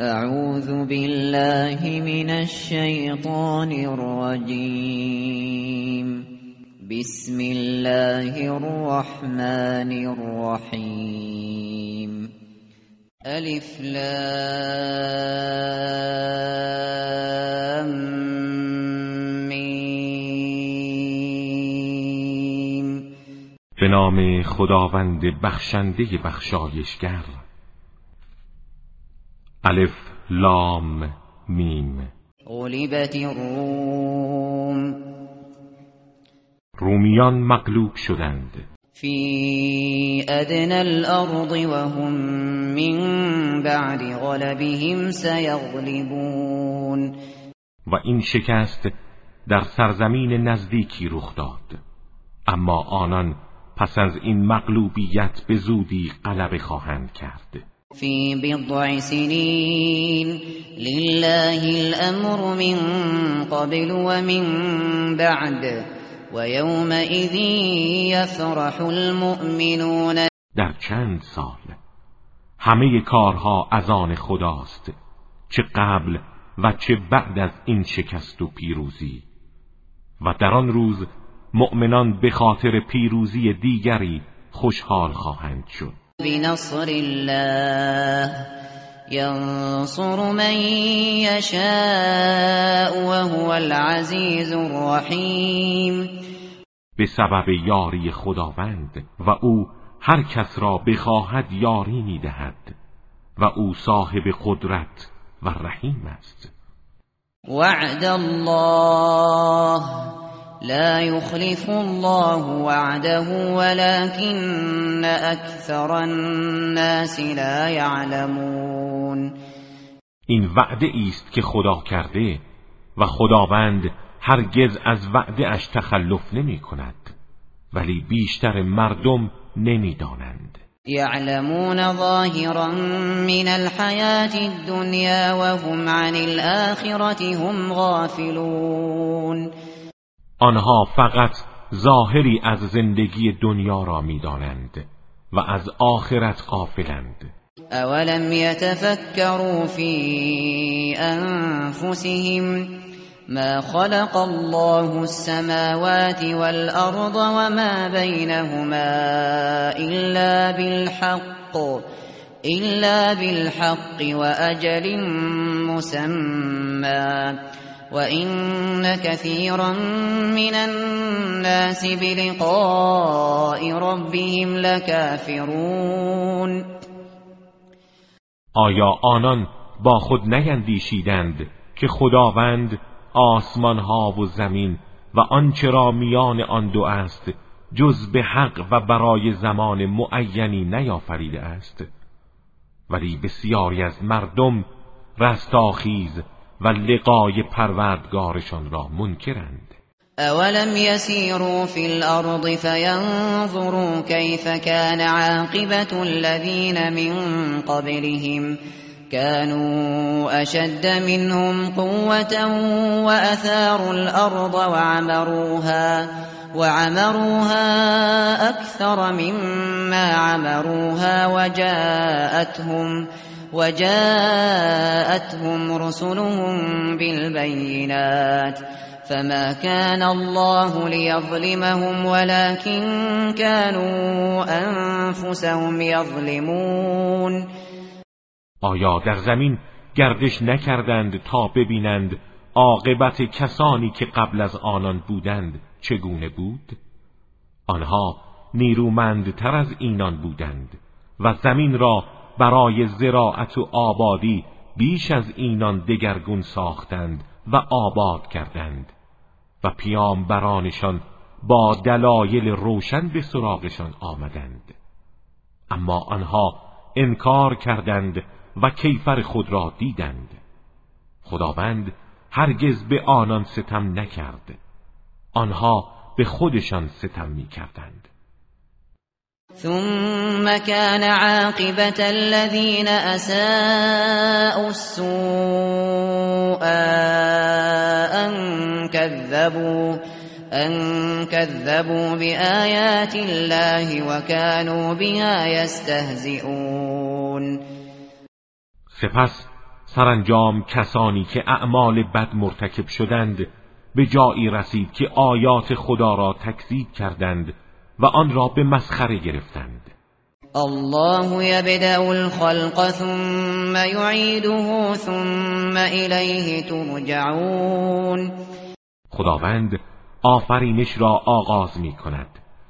اعوذ بالله من الشیطان الرجیم بسم الله الرحمن الرحیم الف لام میم به نام خداوند بخشنده بخشایشگر الف لام میم. غلبت الروم. رومیان مغلوب شدند. فی ادنى الارض وهم من بعد غلبهم سيغلبون و این شکست در سرزمین نزدیکی رخ داد. اما آنان پس از این مغلوبیت به زودی غلبه خواهند کرد. في بضع سنين. لله الأمر من قبل ومن بعد. ويومئذ يفرح المؤمنون. در چند سال همه کارها از آن خداست. چه قبل و چه بعد از این شکست و پیروزی. و در آن روز مؤمنان به خاطر پیروزی دیگری خوشحال خواهند شد. بنصر الله. ينصر من يشاء وهو العزيز الرحيم. به سبب یاری خداوند و او هر کس را بخواهد یاری می‌دهد و او صاحب قدرت و رحیم است. وعد الله. لا يخلف الله وعده ولكن اكثر الناس لا يعلمون. این وعده است که خدا کرده و خداوند هرگز از وعده اش تخلف نمی کند ولی بیشتر مردم نمی‌دانند. يعلمون ظاهرا من الحياة الدنيا وهم عن الآخرة هم غافلون. آنها فقط ظاهری از زندگی دنیا را می‌دانند و از آخرت غافلند. اولم يتفكروا في انفسهم ما خلق الله السماوات والأرض وما بينهما إلا بالحق إلا بالحق وأجل مسمى. وَإِنَّ كَثِيرًا مِنَ النَّاسِ بِلِقَاءِ رَبِّهِمْ لَكَافِرُونَ آیا آنان با خود نیندیشیدند که خداوند آسمان ها و زمین و آنچه را میان آن دو است جز به حق و برای زمان معینی نیافریده است؟ ولی بسیاری از مردم رستاخیز و لقای پروردگارشان را منکرند. أولم يسيروا في الأرض فينظروا كيف كان عاقبة الذين من قبلهم. كانوا أشد منهم قوة وأثاروا الأرض وعمروها وعمروها أكثر مما عمروها وجاءتهم. وجاءتهم رسلهم بالبينات فما كان الله ليظلمهم ولكن كانوا انفسهم يظلمون. آیا در زمین گردش نکردند تا ببینند عاقبت کسانی که قبل از آنان بودند چگونه بود؟ آنها نیرومندتر از اینان بودند و زمین را برای زراعت و آبادی بیش از اینان دگرگون ساختند و آباد کردند و پیامبرانشان با دلایل روشن به سراغشان آمدند. اما آنها انکار کردند و کیفر خود را دیدند. خداوند هرگز به آنان ستم نکرد. آنها به خودشان ستم می کردند ثم كان عاقبة الذين أساءوا السوء أن كذبوا أن كذبوا بآيات الله وكانوا بها يستهزئون. سپس سرانجام کسانی که اعمال بد مرتکب شدند به جایی رسید که آیات خدا را تکذیب کردند. و آن را به مسخره گرفتند. الله یبدأ الخلق ثم يعيده ثم الیه ترجعون. خداوند آفرینش را آغاز می کند.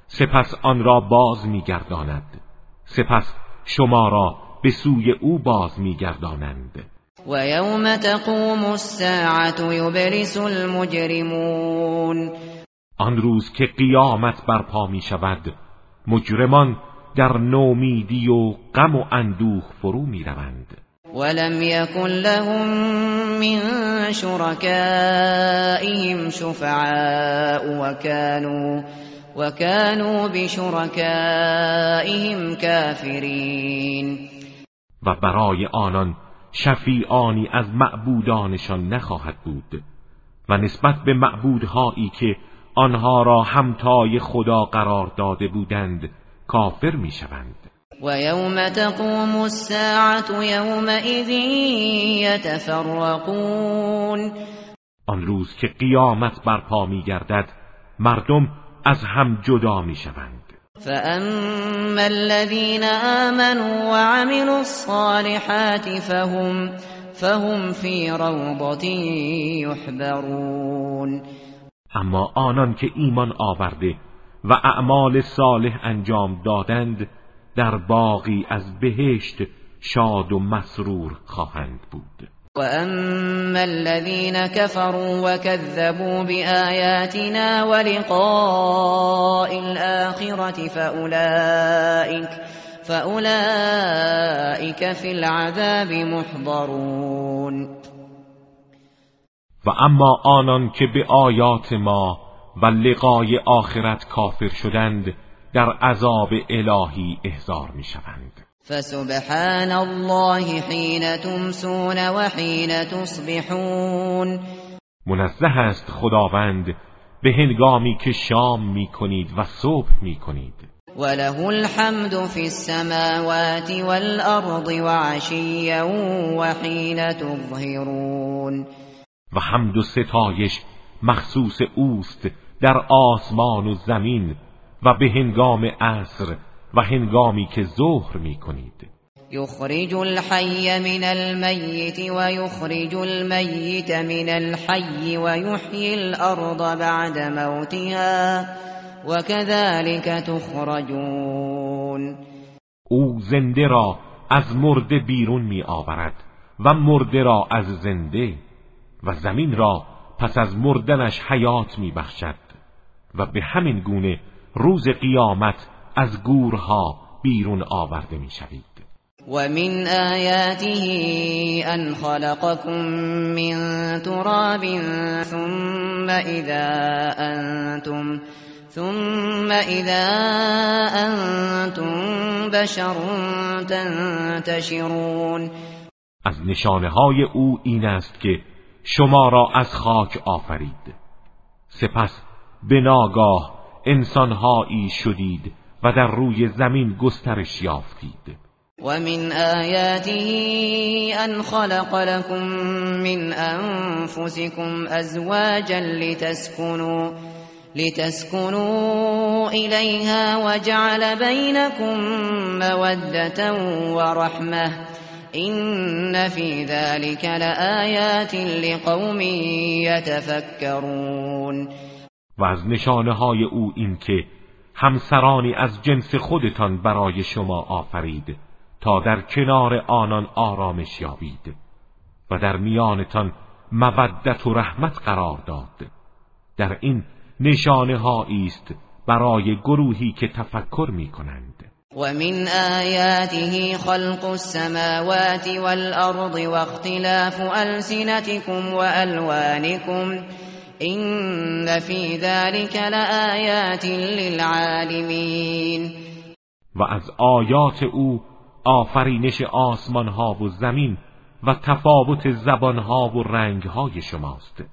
سپس آن را باز می گرداند. سپس شما را به سوی او باز می گردانند. و یوم تقوم الساعت یبرس المجرمون. آن روز که قیامت برپا می شود مجرمان در نومیدی و غم و اندوه فرو می روند. ولم يكن لهم من شركائهم شفعاء وكانوا وكانوا بشركائهم كافرين و برای آنان شفیعانی از معبودانشان نخواهد بود و نسبت به معبودهایی که آنها را همتای خدا قرار داده بودند کافر می‌شوند. و یوم تقوم الساعت یومئذ یتفرقون آن روز که قیامت برپا میگردد مردم از هم جدا می‌شوند. فأما الذين آمنوا وعملوا الصالحات فهم فهم في روضة يحبرون اما آنان که ایمان آورده و اعمال صالح انجام دادند در باقی از بهشت شاد و مسرور خواهند بود. و اما الذين كفروا وكذبوا بآياتنا ولقاء الآخرة فأولئك فأولئك في العذاب محضرون و اما آنان که به آیات ما و لقای آخرت کافر شدند در عذاب الهی احضار می شوند فسبحان الله حین تمسون و حین تصبحون. منزه است خداوند به هنگامی که شام می کنید و صبح می کنید وله الحمد في السماوات والأرض وعشيا وحين تظهرون. و حمد و ستایش مخصوص اوست در آسمان و زمین و به هنگام عصر و هنگامی که ظهر می کنید. یخرج الحی من المیت و یخرج المیت من الحی و یحیی الارض بعد موتها و كذلك تخرجون. او زنده را از مرده بیرون می آورد و مرده را از زنده و زمین را پس از مردنش حیات می بخشد و به همین گونه روز قیامت از گورها بیرون آورده می شوید و من آیاته ان خلقكم من تراب ثم اذا انتم ثم اذا انتم بشر تنتشرون. از نشانه های او این است که شما را از خاک آفرید. سپس به ناگاه انسانهایی شدید و در روی زمین گسترش یافتید. و من آیاته ان خلق لكم من انفسكم ازواجا لتسكنوا لتسكنوا إليها وجعل بينكم مودة ورحمة إن في ذلك لآيات لقوم يتفكرون و از نشانه های او این که همسرانی از جنس خودتان برای شما آفرید تا در کنار آنان آرامش یابید و در میانتان مودت و رحمت قرار داد. در این نشانه است برای گروهی که تفکر می کنند و من آیاته خلق السماوات والأرض واختلاف ألسنتكم وألوانكم این فی ذلك لآیات للعالمین و از آیات او آفرینش آسمان ها و زمین و تفاوت زبان ها و رنگ های شماست.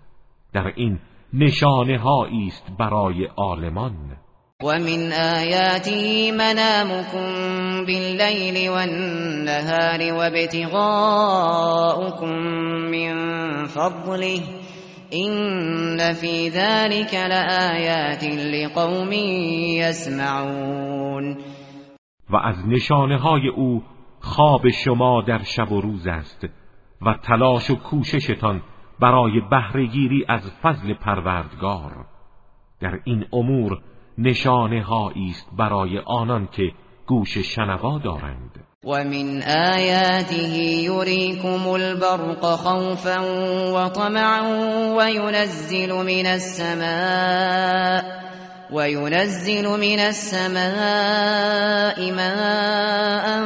در این نشانه است برای عالمان. ومن آياته منامكم بالليل والنهار وابتغاؤكم من فضله إن في ذلك لآيات لقوم يسمعون و از نشانه های او خواب شما در شب و روز است و تلاش و کوششتان برای بهرهگیری از فضل پروردگار. در این امور نشانه است برای آنان که گوش شنوا دارند. و من آیاته یریکم البرق خوفا و طمعا و ینزل من السماء وينزل من السماء ماء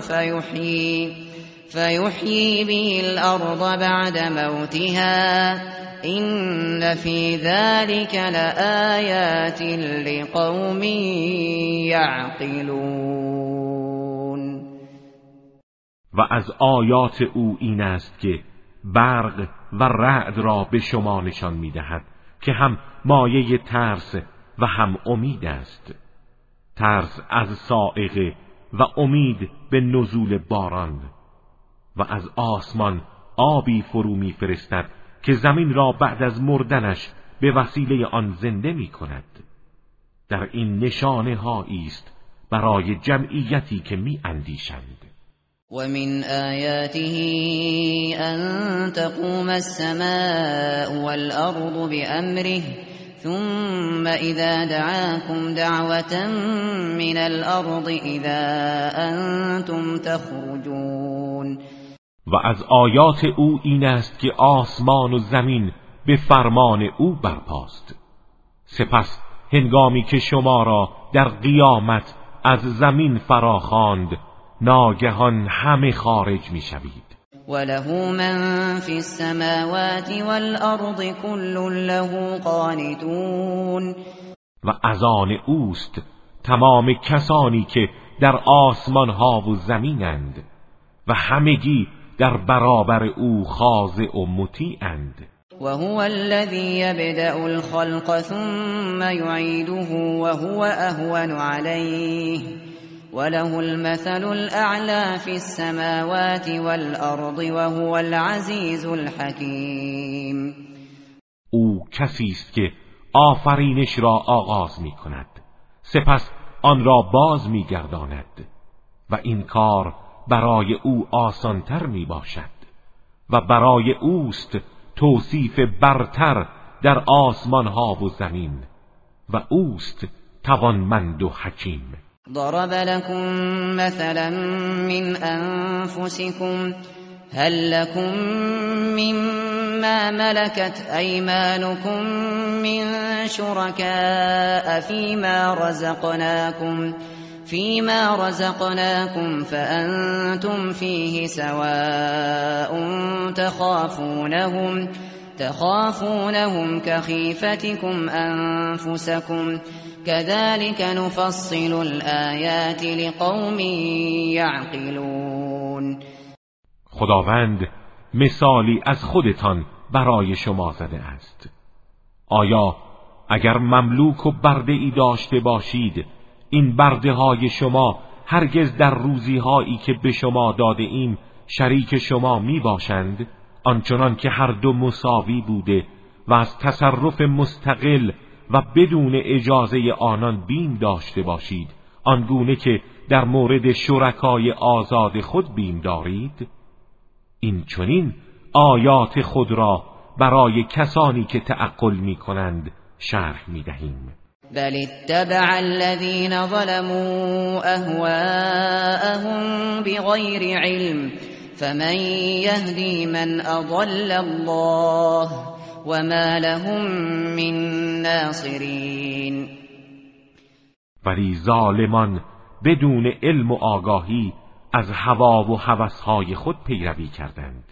فيحيي فيحيي به الأرض بعد موتها إن في ذلك لآيات لقوم يعقلون و از آیات او این است که برق و رعد را به شما نشان می‌دهد که هم مایه ترس و هم امید است. ترس از سائقه و امید به نزول باران. و از آسمان آبی فرو میفرستد که زمین را بعد از مردنش به وسیله آن زنده می کند در این نشانه است برای جمعیتی که می اندیشند ومن آياته أن تقوم السماء والأرض بأمره ثم إذا دعاكم دعوة من الأرض إذا أنتم تخرجون. و از آیات او این است که آسمان و زمین به فرمان او برپاست. سپس هنگامی که شما را در قیامت از زمین فراخواند ناگهان همه خارج می‌شوید وله من فی السماوات والارض كل له قانتون. و از آن اوست تمام کسانی که در آسمان ها و زمینند و همگی در برابر او خاضع و مطیعند. وهو الذي يبدأ الخلق ثم يعيده وهو أهون عليه. وله المثل الأعلى في السماوات والأرض وهو العزيز الحكيم. او کسی است که آفرینش را آغاز می کند سپس آن را باز می گرداند و این کار برای او آسانتر می باشد و برای اوست توصیف برتر در آسمان ها و زمین و اوست توانمند و حکیم. ضرب لكم مثلا من انفسكم هل لكم مما ملكت ايمانكم من شركاء فيما رزقناكم فيما رزقناكم فأنتم فيه سواء تخافونهم تخافونهم كخيفتكم أنفسكم. كذلك نفصل الآيات لقوم يعقلون. خداوند مثالی از خودتان برای شما زده است. آیا اگر مملوک و برده ای داشته باشید این برده های شما هرگز در روزی هایی که به شما داده ایم شریک شما می باشند آنچنان که هر دو مساوی بوده و از تصرف مستقل و بدون اجازه آنان بیم داشته باشید آنگونه که در مورد شرکای آزاد خود بیم دارید؟ این چنین آیات خود را برای کسانی که تعقل می کنند شرح می دهیم بل اتبع الذين ظلموا اهواءهم بغير علم فمن يهدي من اضل الله وما لهم من ناصرین ولی ظالمان بدون علم و آگاهی از هوا و هوسهای خود پیروی کردند.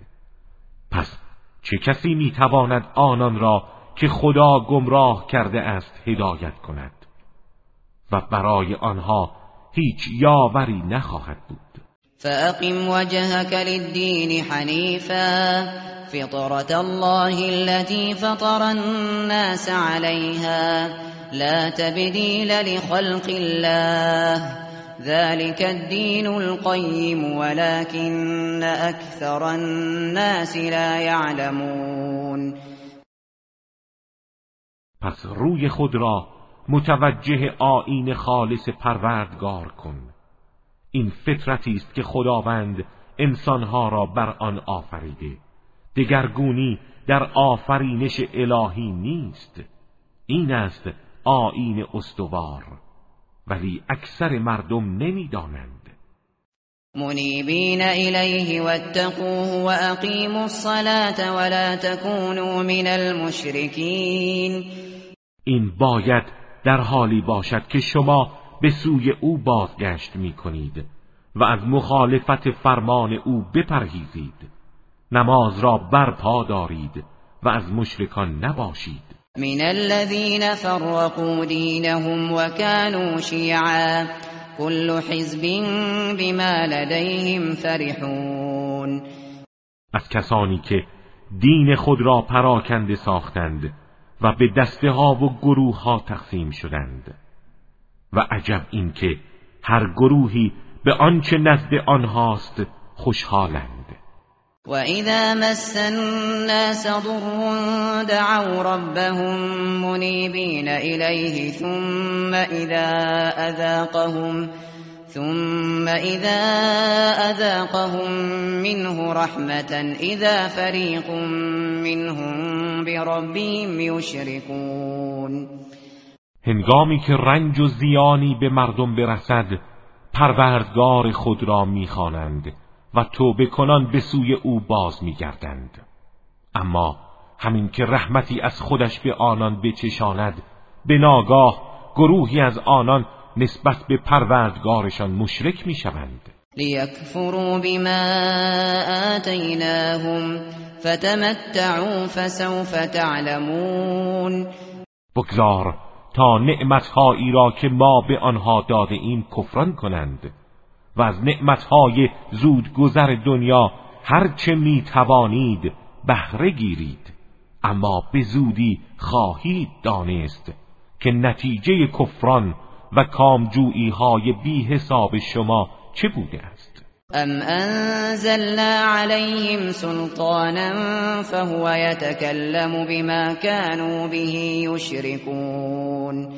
پس چه کسی می‌تواند آنان را که خدا گمراه کرده است هدایت کند. و برای آنها هیچ یاوری نخواهد بود. فأقم وجهك للدين حنيفا. فطرة الله التي فطر الناس عليها. لا تبديل لخلق الله. ذلك الدين القيم ولكن أكثر الناس لا يعلمون. پس روی خود را متوجه آین خالص پروردگار کن. این فطرتی است که خداوند انسانها را بر آن آفریده. دگرگونی در آفرینش الهی نیست. این است آین استوار ولی اکثر مردم نمی‌دانند. منیبین الیه واتقوه واقیموا الصلاة ولا تكونوا من المشرکین. این باید در حالی باشد که شما به سوی او بازگشت می کنید و از مخالفت فرمان او بپرهیزید. نماز را برپا دارید و از مشرکان نباشید. من الذين فرقوا دينهم وكانوا شيعا كل حزب بما لديهم فرحون. از کسانی که دین خود را پراکنده ساختند و به دسته ها و گروه ها تقسیم شدند. و عجب اینکه هر گروهی به آنچه نزد آنهاست خوشحالند. وَإِذَا مَسَّ النَّاسَ ضُرٌّ دَعَوْا رَبَّهُم مُنِيبِينَ إِلَيْهِ ثُمَّ إِذَا أَذَاقَهُم ثُمَّ إِذَا أَذَاقَهُم مِّنْهُ رَحْمَةً إِذَا فَرِيقٌ مِّنْهُم بِرَبِّهِمْ يُشْرِكُونَ. هنگامی که رنج و زیانی به مردم برسد پروردگار خود را می‌خوانند و توبه کنان به سوی او باز میگردند. اما همین که رحمتی از خودش به آنان بچشاند به ناگاه گروهی از آنان نسبت به پروردگارشان مشرک می‌شوند. لیکفروا بما آتیناهم فتمتعوا فسوف تعلمون. بگذار تا نعمتهایی را که ما به آنها داده این کفران کنند و از نعمتهای زود گذر دنیا هرچه می توانید بهره گیرید. اما به زودی خواهید دانست که نتیجه کفران و کامجویی های بی حساب شما چه بوده است؟ ام انزلنا عليهم سلطانا فهو يتكلم بما كانوا به يشركون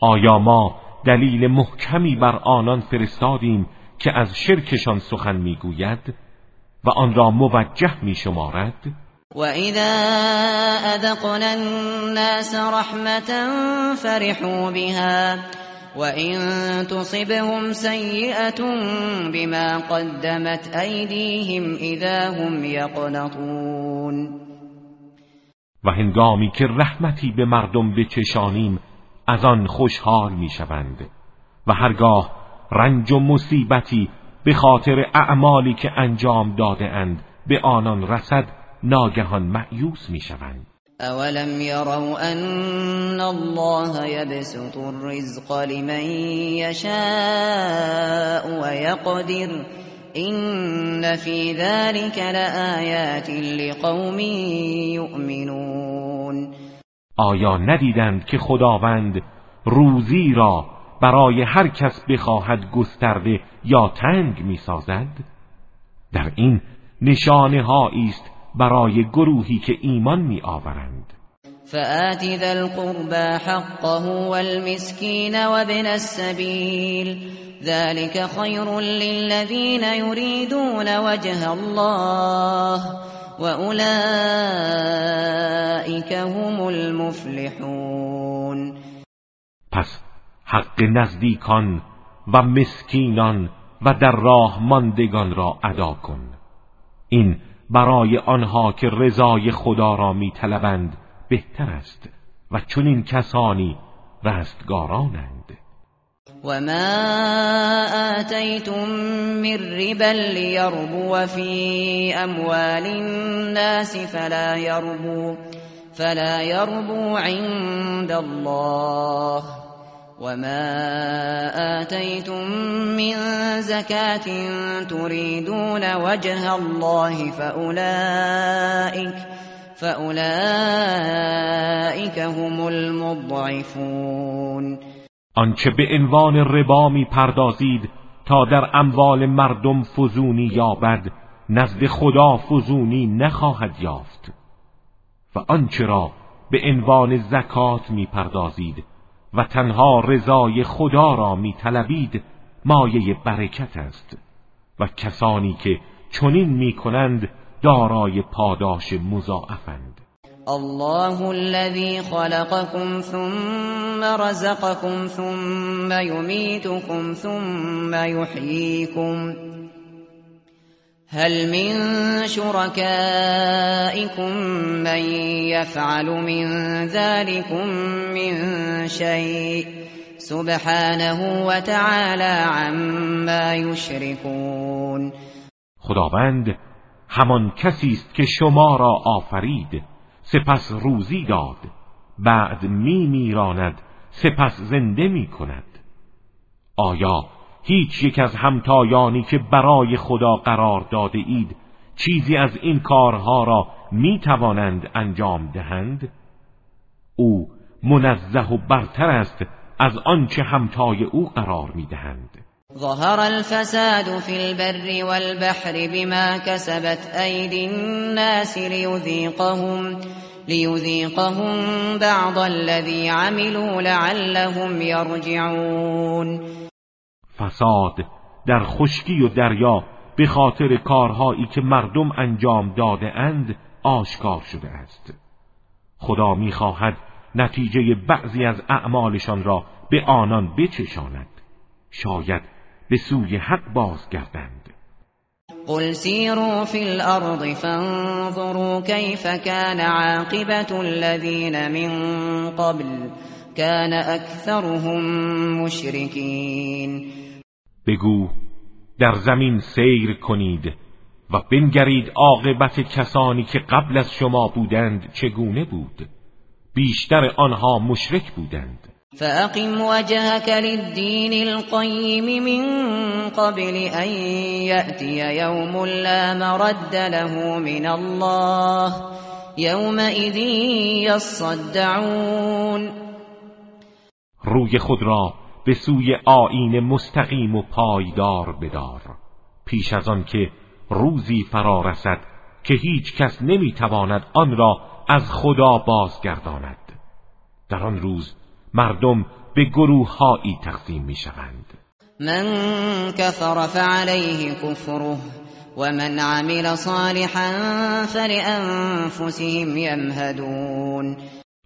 آیا ما دلیل محکمی بر آنان فرستادیم که از شرکشان سخن می‌گوید و آن را موجه می شمارد و اذا اذقنا الناس رحمتا فرحوا بها وإن تصبهم سيئة بما قدمت أيديهم إذا هم يقنطون و هنگامی که رحمتی به مردم بچشانیم از آن خوشحال می‌شوند و هرگاه رنج و مصیبتی به خاطر اعمالی که انجام داده اند به آنان رسد ناگهان معیوس می‌شوند. اولم يروا ان الله يبسط الرزق لمن يشاء ويقدر ان في ذلك لآيات لقوم يؤمنون. آیا ندیدند که خداوند روزی را برای هر کس بخواهد گسترده یا تنگ می‌سازد؟ در این نشانه است برای گروهی که ایمان می آورند فآت ذا القربى حقه والمسكين وابن السبيل ذلك خير للذين يريدون وجه الله وأولئك هم المفلحون. پس حق نزدیکان و مسکینان و در راه ماندگان را ادا کن. این برای آنها که رضای خدا را میطلبند بهتر است و چنین کسانی رستگارانند. و ما آتیتم من ربا لیربو فی اموال الناس فلا یربو فلا يربو عند الله. وما آتيتم من زكاة تريدون وجه الله فأولئك فأولئك هم المضعفون. آنچه به عنوان ربا می پردازید تا در اموال مردم فزونی یابد نزد خدا فزونی نخواهد یافت. و آنچه را به عنوان زکات می پردازید و تنها رضای خدا را می طلبید مایه برکت است. و کسانی که چنین می کنند دارای پاداش مضاعفند. الله الذي خلقكم ثم رزقكم ثم يميتكم ثم يحييكم. هل من شركائكم من يفعل من ذلكم من شيء سبحانه وتعالى عما يشركون. خداوند همان کسی است که شما را آفرید سپس روزی داد بعد می میراند سپس زنده می کند. آیا هیچ یک از همتایانی که برای خدا قرار داده اید چیزی از این کارها را می توانند انجام دهند؟ او منزه و برتر است از آنچه همتای او قرار می دهند ظهر الفساد في البر والبحر بما كسبت أيدي الناس ليذيقهم ليذيقهم بعض الذي عملوا لعلهم يرجعون فساد در خشکی و دریا به خاطر کارهایی که مردم انجام داده اند آشکار شده است. خدا می‌خواهد نتیجه بعضی از اعمالشان را به آنان بچشاند. شاید به سوی حق بازگردند. قل سیروا فی الارض فانظروا کیف کان عاقبت الذین من قبل کان اکثرهم مشرکین. بگو در زمین سیر کنید و بنگرید عاقبت کسانی که قبل از شما بودند چگونه بود؟ بیشتر آنها مشرک بودند. فأقم وجهك للدين القيم من قبل أن يأتي يوم لا مرد له من الله يومئذ يصدعون. روی خود را به سوی آین مستقیم و پایدار بدار پیش از آن که روزی فرا رسد که هیچ کس نمی‌تواند آن را از خدا بازگرداند. در آن روز مردم به گروه هایی تقسیم می شوند من کفر فعلیه کفره ومن عمل صالحا فلانفسهم یمهدون.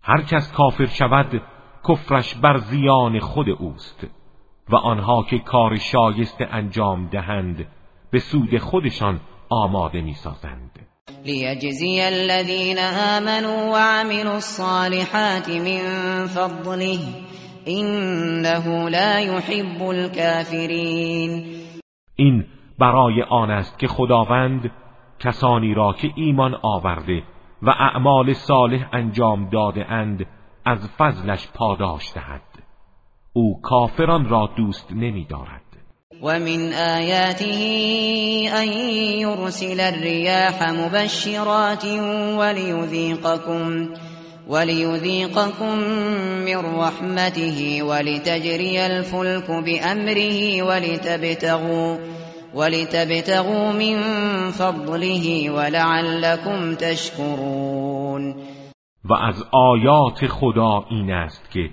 هر کس کافر شود کفرش بر زیان خود اوست و آنها که کار شایسته انجام دهند به سود خودشان آماده می سازند ليجزي الذين آمنوا وعملوا الصالحات من فضله إنه لا يحب الكافرين. این برای آن است که خداوند کسانی را که ایمان آورده و اعمال صالح انجام داده اند از فضلش پاداش دهد. او کافران را دوست نمی دارد ومن آياته أن يرسل الرياح مبشرات وليذيقكم وليذيقكم من رحمته ولتجري الفلك بأمره ولتبتغوا ولتبتغوا من فضله ولعلكم تشكرون. و از آیات خدا این است که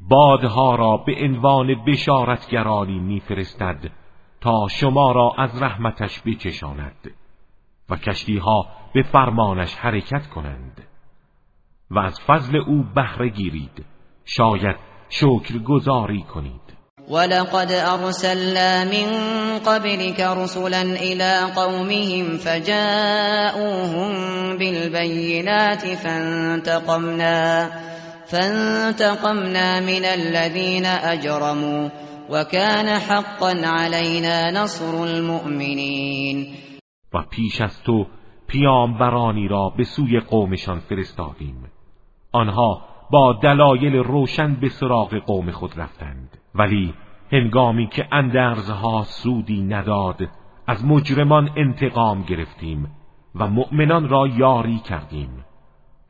بادها را به عنوان بشارتگرانی میفرستد تا شما را از رحمتش بچشاند و کشتیها به فرمانش حرکت کنند و از فضل او بهره گیرید شاید شکر گذاری کنید. ولقد أرسلنا من قبلك رسلا إلى قومهم فجاءوهم بالبينات فانتقمنا فانتقمنا من الذين أجرموا وكان حقا علينا نصر المؤمنين. و پیش از تو پیامبرانی را به سوی قومشان فرستادیم. آنها با دلایل روشن به سراغ قوم خود رفتند. ولی هنگامی که اندرزها سودی نداد از مجرمان انتقام گرفتیم و مؤمنان را یاری کردیم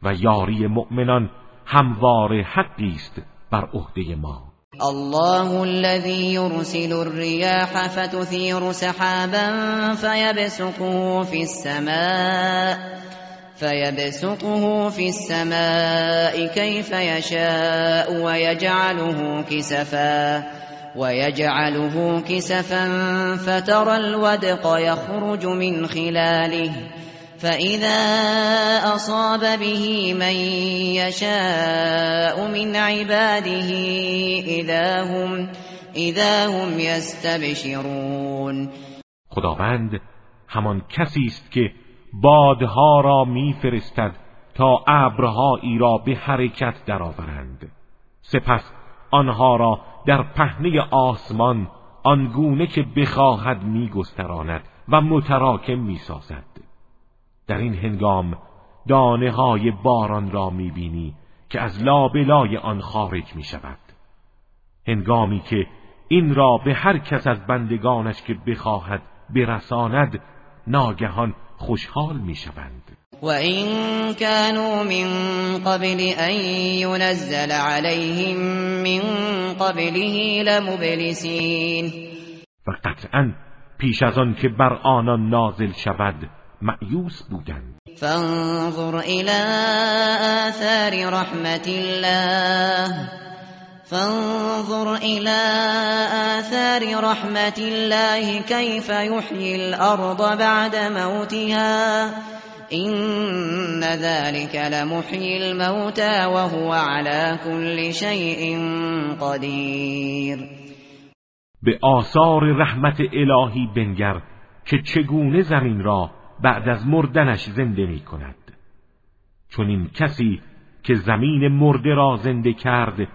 و یاری مؤمنان هموار حقی است بر عهده ما. الله الذي يرسل الرياح فتثير سحابا فيبسطه في السماء. فيبسطه في السماء كيف يشاء ويجعله كسفا ويجعله كسفا فترى الودق يخرج من خلاله فإذا أصاب به من يشاء من عباده إذا هم, إذا هم يستبشرون. خداوند همان کسی است که بادها را میفرستد تا ابرهایی را به حرکت درآورند. سپس آنها را در پهنه آسمان آنگونه که بخواهد میگستراند و متراکم می‌سازد. در این هنگام دانه های باران را می‌بینی که از لابلای آن خارج می شود هنگامی که این را به هر کس از بندگانش که بخواهد برساند ناگهان خوشحال می شوند و این كانوا من قبل ان ينزل عليهم من قبله لمبلسین و قطعا پیش از آن که بر آنان نازل شود معیوس بودند. فانظر إلى آثار رحمت الله. فانظر الى آثار رحمت الله كيف يحيي الارض بعد موتها. إن ذلك لمحيي الموتى وهو على كل شيء قدیر به آثار رحمت الهی بنگر که چگونه زمین را بعد از مردنش زنده می کند چون این کسی که زمین مرده را زنده کرد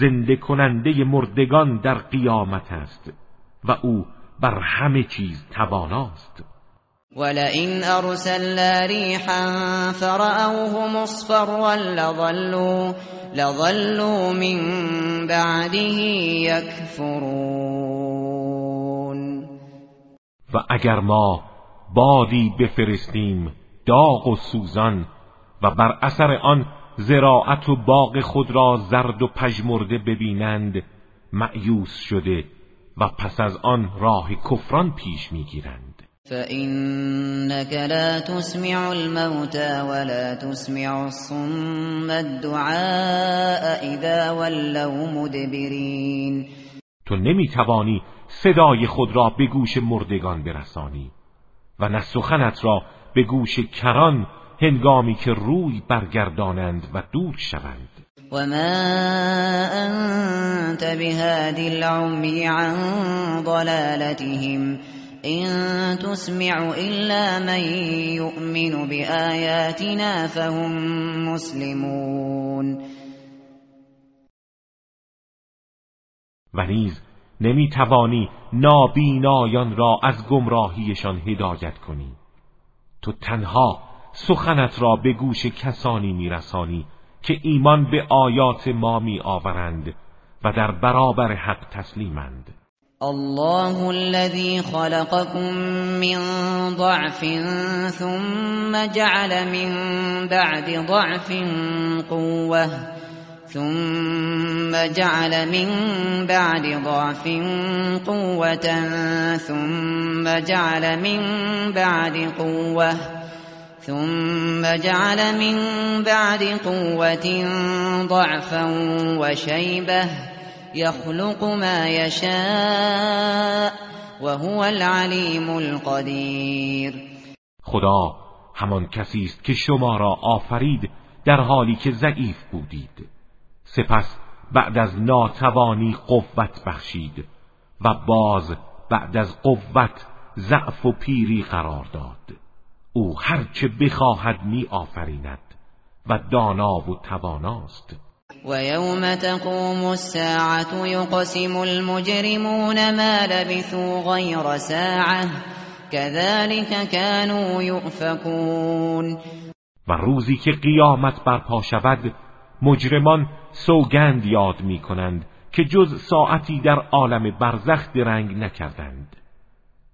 زنده کننده مردگان در قیامت است و او بر همه چیز تواناست. ولئن ارسلنا ريحا فرأوه مصفرا لظلوا لظلوا من بعده يكفرون. و اگر ما بادی بفرستیم داغ و سوزان و بر اثر آن زراعت و باغ خود را زرد و پژمرده ببینند معیوس شده و پس از آن راه کفران پیش می‌گیرند. فإنك لا تسمع الموتى ولا تسمع الصم الدعاء اذا ولوا مدبرین تو نمی‌توانی صدای خود را به گوش مردگان برسانی و نه سخنت را به گوش کران هنگامی که روی برگردانند و دور شوند. و ما انت بهادی العمی عن ضلالتهم این تسمع الا من یؤمن بآیاتنا فهم مسلمون. و نیز نمی توانی نابینایان را از گمراهیشان هدایت کنی. تو تنها سخنت را به گوش کسانی میرسانی که ایمان به آیات ما می آورند و در برابر حق تسلیمند. الله الذي خلقكم من ضعف ثم جعل من بعد ضعف قوه ثم جعل من بعد ضعف قوة ثم جعل من بعد قوة ثم جعل من بعد قوة ضعفا وشيبة يخلق ما يشاء وهو العليم القدير. خدا همان کسی است که شما را آفرید در حالی که ضعیف بودید. سپس بعد از ناتوانی قوت بخشید و باز بعد از قوت ضعف و پیری قرار داد. او هرچه بخواهد می آفریند و دانا و تواناست. و یوم تقوم الساعت یقسم المجرمون ما لبثوا غیر ساعه كذلك كانوا یؤفکون. و روزی که قیامت برپا شود مجرمان سوگند یاد می کنند که جز ساعتی در عالم برزخ درنگ نکردند.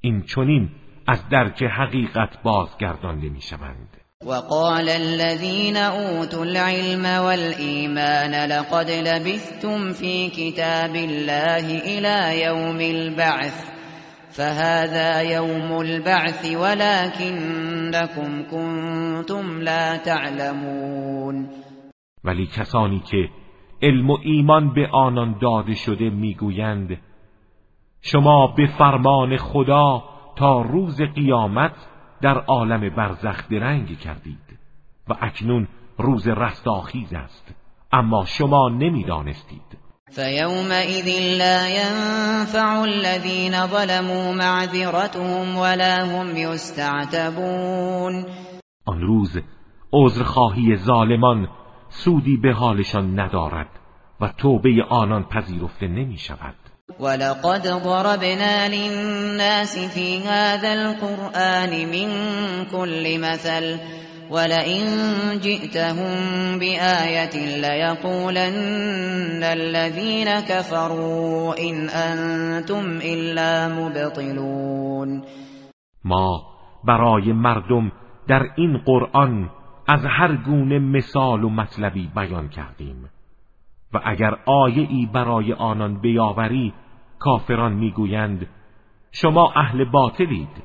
این چنین از درک حقیقت بازگردانده می شوند وقال الذين اوتوا العلم والإيمان لقد لبثتم في كتاب الله إلى يوم البعث فهذا يوم البعث ولكنكم كنتم لا تعلمون. ولی کسانی که علم و ایمان به آنان داده شده می‌گویند شما به فرمان خدا تا روز قیامت در عالم برزخ درنگ کردید و اکنون روز رستاخیز است. اما شما نمی‌دانستید. فيومئذ لا ينفع الذين ظلموا معذرتهم ولا هم يستعتبون آن روز عذرخواهی ظالمان سودی به حالشان ندارد و توبه آنان پذیرفته نمی شود ولقد ضربنا للناس في هذا القرآن من كل مثل ولئن جئتهم بآية ليقولن الذين كفروا إن أنتم إلا مبطلون. ما برای مردم در این قرآن از هر گونه مثال و مطلبی بیان کردیم. و اگر آیه ای برای آنان بیاوری کافران می‌گویند شما اهل باطلید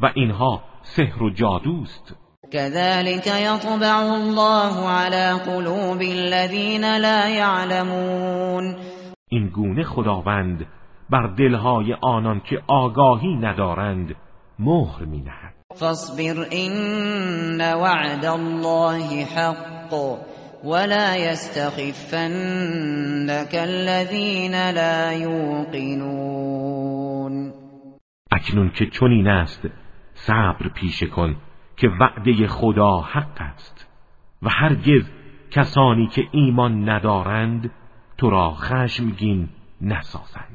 و اینها سحر و جادوست كذلك يطبع الله على قلوب الذين لا يعلمون. این گونه خداوند بر دلهای آنان که آگاهی ندارند مهر نهد فاصبر ان وعد الله حق. ولا يستخفنك الذين لا يوقنون اکنون که چنین است صبر پیشه کن که وعده خدا حق است. و هرگز کسانی که ایمان ندارند تو را خشمگین نسازند.